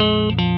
Música